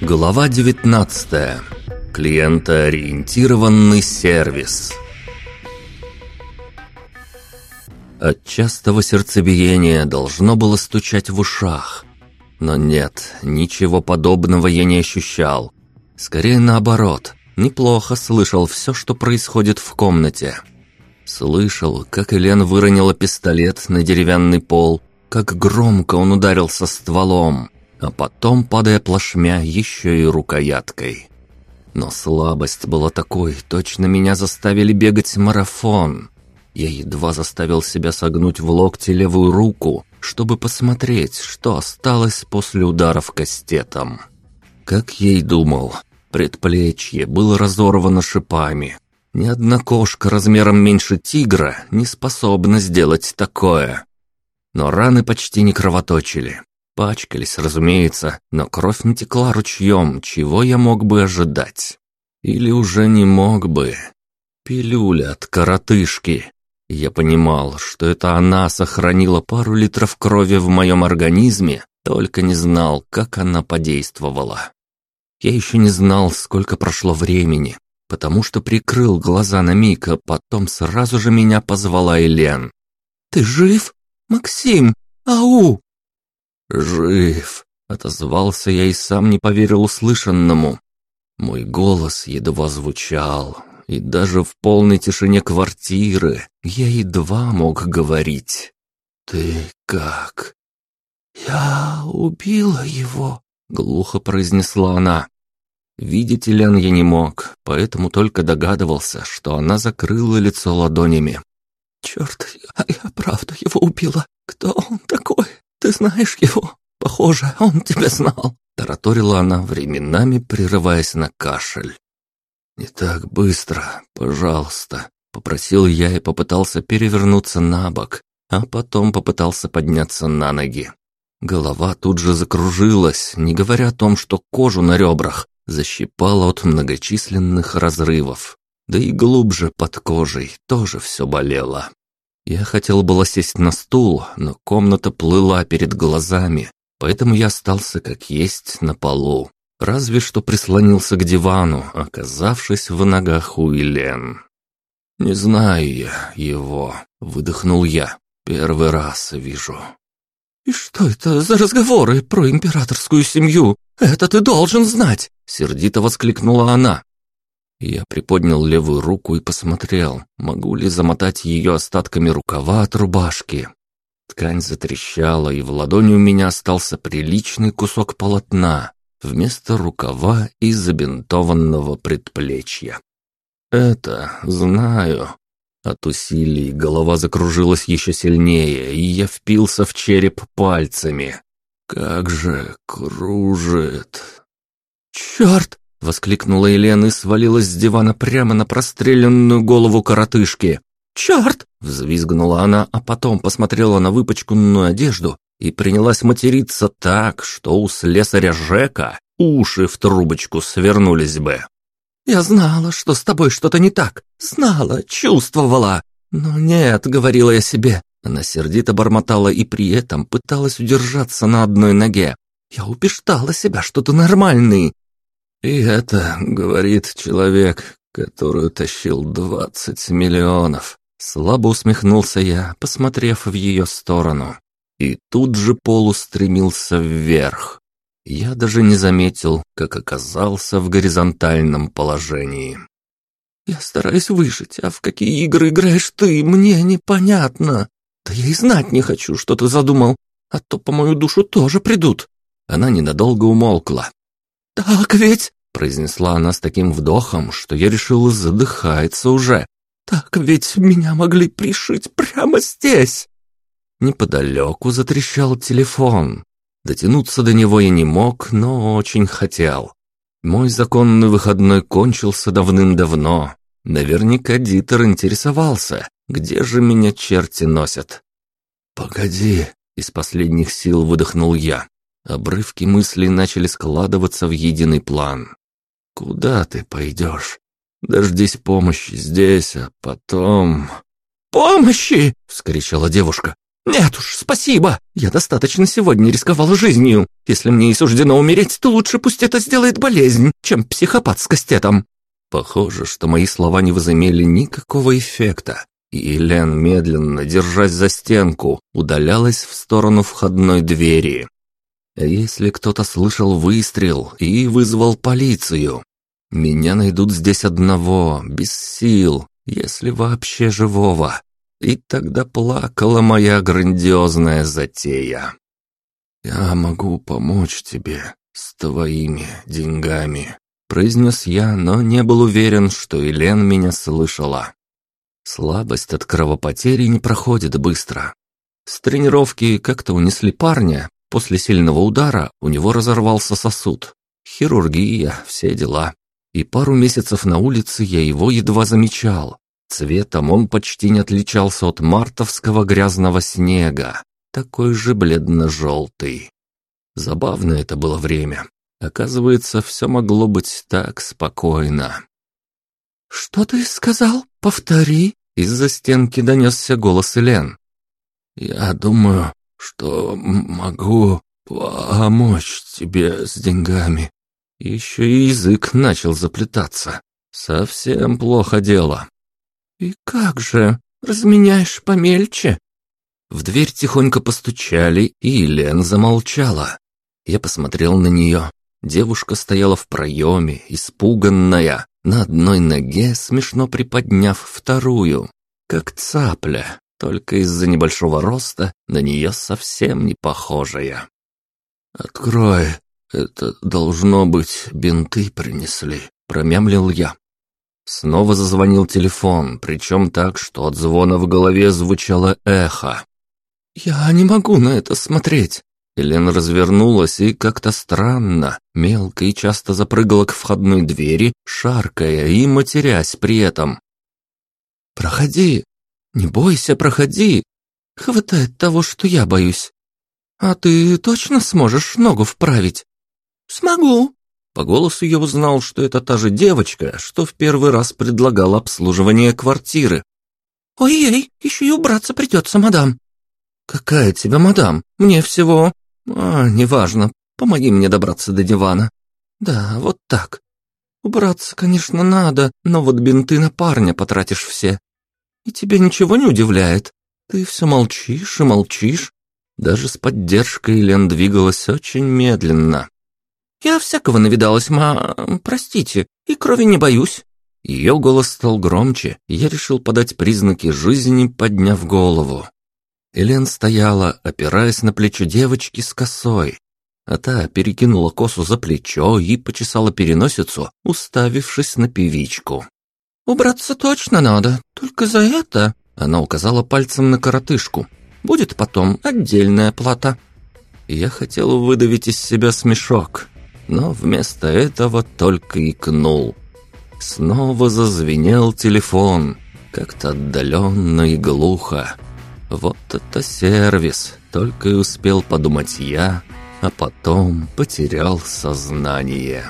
Глава 19. Клиентоориентированный сервис. От частого сердцебиения должно было стучать в ушах. Но нет, ничего подобного я не ощущал. Скорее наоборот, неплохо слышал все, что происходит в комнате. Слышал, как Элен выронила пистолет на деревянный пол, как громко он ударился стволом, а потом, падая плашмя, еще и рукояткой. Но слабость была такой, точно меня заставили бегать марафон. Я едва заставил себя согнуть в локте левую руку, чтобы посмотреть, что осталось после ударов кастетом. Как я и думал, предплечье было разорвано шипами. Ни одна кошка размером меньше тигра не способна сделать такое. Но раны почти не кровоточили. Пачкались, разумеется, но кровь не текла ручьем, чего я мог бы ожидать. Или уже не мог бы. Пилюля от коротышки. Я понимал, что это она сохранила пару литров крови в моем организме, только не знал, как она подействовала. Я еще не знал, сколько прошло времени, потому что прикрыл глаза на миг, а потом сразу же меня позвала Элен. «Ты жив? Максим! Ау!» «Жив!» — отозвался я и сам не поверил услышанному. Мой голос едва звучал, и даже в полной тишине квартиры я едва мог говорить. «Ты как?» «Я убила его», — глухо произнесла она. Видеть Лен я не мог, поэтому только догадывался, что она закрыла лицо ладонями. «Черт, я, я правда его убила. Кто он такой?» «Ты знаешь его? Похоже, он тебя знал!» Тараторила она, временами прерываясь на кашель. «Не так быстро, пожалуйста», — попросил я и попытался перевернуться на бок, а потом попытался подняться на ноги. Голова тут же закружилась, не говоря о том, что кожу на ребрах защипала от многочисленных разрывов. Да и глубже под кожей тоже все болело. Я хотел было сесть на стул, но комната плыла перед глазами, поэтому я остался как есть на полу. Разве что прислонился к дивану, оказавшись в ногах у Елен. «Не знаю я его», — выдохнул я. «Первый раз вижу». «И что это за разговоры про императорскую семью? Это ты должен знать!» — сердито воскликнула она. Я приподнял левую руку и посмотрел, могу ли замотать ее остатками рукава от рубашки. Ткань затрещала, и в ладони у меня остался приличный кусок полотна вместо рукава и забинтованного предплечья. Это знаю. От усилий голова закружилась еще сильнее, и я впился в череп пальцами. Как же кружит. «Черт!» — воскликнула Елена и свалилась с дивана прямо на простреленную голову коротышки. «Черт!» — взвизгнула она, а потом посмотрела на выпачканную одежду и принялась материться так, что у слесаря Жека уши в трубочку свернулись бы. «Я знала, что с тобой что-то не так. Знала, чувствовала. Но нет, — говорила я себе. Она сердито бормотала и при этом пыталась удержаться на одной ноге. Я убеждала себя, что ты нормальный. И это говорит человек, который утащил двадцать миллионов. Слабо усмехнулся я, посмотрев в ее сторону. И тут же пол устремился вверх. Я даже не заметил, как оказался в горизонтальном положении. «Я стараюсь выжить, а в какие игры играешь ты, мне непонятно. Да я и знать не хочу, что ты задумал, а то по мою душу тоже придут». Она ненадолго умолкла, «Так ведь...» — произнесла она с таким вдохом, что я решил задыхается уже. «Так ведь меня могли пришить прямо здесь!» Неподалеку затрещал телефон. Дотянуться до него я не мог, но очень хотел. Мой законный выходной кончился давным-давно. Наверняка Дитер интересовался, где же меня черти носят. «Погоди», — из последних сил выдохнул я. Обрывки мыслей начали складываться в единый план. «Куда ты пойдешь? Дождись помощи здесь, а потом...» «Помощи!» — вскричала девушка. «Нет уж, спасибо! Я достаточно сегодня рисковала жизнью. Если мне и суждено умереть, то лучше пусть это сделает болезнь, чем психопат с кастетом». Похоже, что мои слова не возымели никакого эффекта, и Элен, медленно, держась за стенку, удалялась в сторону входной двери. Если кто-то слышал выстрел и вызвал полицию? Меня найдут здесь одного, без сил, если вообще живого. И тогда плакала моя грандиозная затея. «Я могу помочь тебе с твоими деньгами», — произнес я, но не был уверен, что Елен меня слышала. Слабость от кровопотери не проходит быстро. С тренировки как-то унесли парня. После сильного удара у него разорвался сосуд. Хирургия, все дела. И пару месяцев на улице я его едва замечал. Цветом он почти не отличался от мартовского грязного снега, такой же бледно-желтый. Забавно это было время. Оказывается, все могло быть так спокойно. «Что ты сказал? Повтори!» Из-за стенки донесся голос Элен. «Я думаю, что могу помочь тебе с деньгами». Еще и язык начал заплетаться. Совсем плохо дело. «И как же? Разменяешь помельче?» В дверь тихонько постучали, и Елен замолчала. Я посмотрел на нее. Девушка стояла в проеме, испуганная, на одной ноге, смешно приподняв вторую, как цапля, только из-за небольшого роста на нее совсем не похожая. «Открой, это должно быть бинты принесли», — промямлил я. Снова зазвонил телефон, причем так, что от звона в голове звучало эхо. «Я не могу на это смотреть. Елена развернулась и как-то странно, мелко и часто запрыгала к входной двери, шаркая и матерясь при этом. «Проходи! Не бойся, проходи! Хватает того, что я боюсь. А ты точно сможешь ногу вправить?» «Смогу!» По голосу я узнал, что это та же девочка, что в первый раз предлагала обслуживание квартиры. «Ой-ей, еще и убраться придется, мадам!» «Какая тебе мадам? Мне всего...» «А, неважно. Помоги мне добраться до дивана». «Да, вот так. Убраться, конечно, надо, но вот бинты на парня потратишь все. И тебя ничего не удивляет. Ты все молчишь и молчишь». Даже с поддержкой Лен двигалась очень медленно. «Я всякого навидалась, ма... простите, и крови не боюсь». Ее голос стал громче, и я решил подать признаки жизни, подняв голову. Элен стояла, опираясь на плечо девочки с косой, а та перекинула косу за плечо и почесала переносицу, уставившись на певичку. «Убраться точно надо, только за это...» Она указала пальцем на коротышку. «Будет потом отдельная плата». Я хотел выдавить из себя смешок, но вместо этого только икнул. Снова зазвенел телефон, как-то отдаленно и глухо. Вот это сервис, только и успел подумать я, а потом потерял сознание.